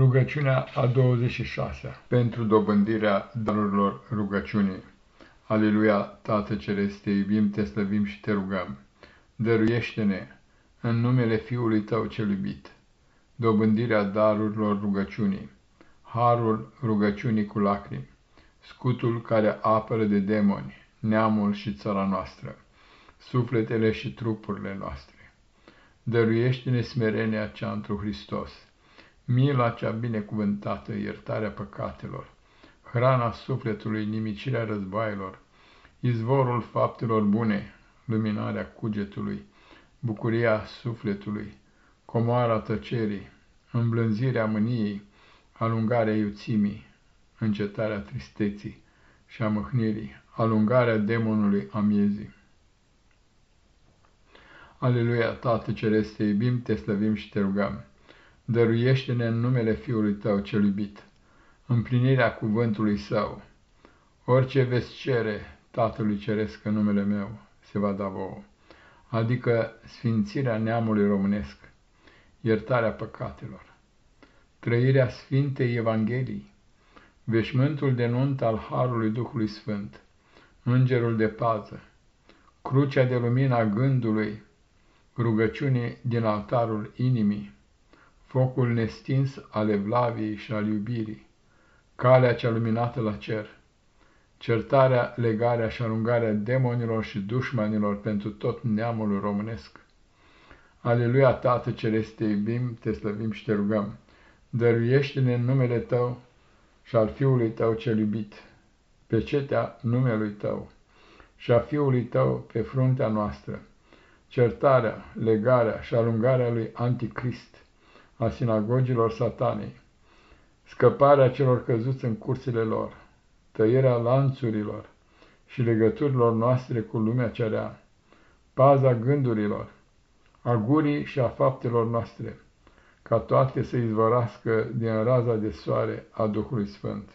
Rugăciunea a 26-a pentru dobândirea darurilor rugăciunii. Aleluia, Tată Ceresc, te iubim, te slăvim și te rugăm. Dăruiește-ne în numele Fiului Tău cel iubit, dobândirea darurilor rugăciunii, harul rugăciunii cu lacrimi, scutul care apără de demoni, neamul și țara noastră, sufletele și trupurile noastre. Dăruiește-ne smerenia cea întru Hristos, mila cea binecuvântată, iertarea păcatelor, hrana sufletului, nimicirea războaielor, izvorul faptelor bune, luminarea cugetului, bucuria sufletului, comoara tăcerii, îmblânzirea mâniei, alungarea iuțimii, încetarea tristeții și a mâhnirii, alungarea demonului amiezii. Aleluia, Tată Ceresc, te iubim, te slăvim și te rugăm dăruiește-ne în numele Fiului Tău cel iubit, împlinirea cuvântului Său. Orice veți cere Tatălui Ceresc în numele meu, se va da vouă, adică sfințirea neamului românesc, iertarea păcatelor, trăirea Sfintei Evangheliei, veșmântul de nunt al Harului Duhului Sfânt, îngerul de pază, crucea de lumină a gândului, rugăciunii din altarul inimii, focul nestins al evlaviei și al iubirii, calea cea luminată la cer, certarea, legarea și alungarea demonilor și dușmanilor pentru tot neamul românesc. Aleluia, Tată Celeste, te iubim, te slăvim și te rugăm, dăruiește-ne în numele Tău și al Fiului Tău cel iubit, pe cetea numelui Tău și a Fiului Tău pe fruntea noastră, certarea, legarea și alungarea lui Anticrist, a sinagogilor satanei, scăparea celor căzuți în cursile lor, tăierea lanțurilor și legăturilor noastre cu lumea cerea, paza gândurilor, a gurii și a faptelor noastre, ca toate să izvorască din raza de soare a Duhului Sfânt.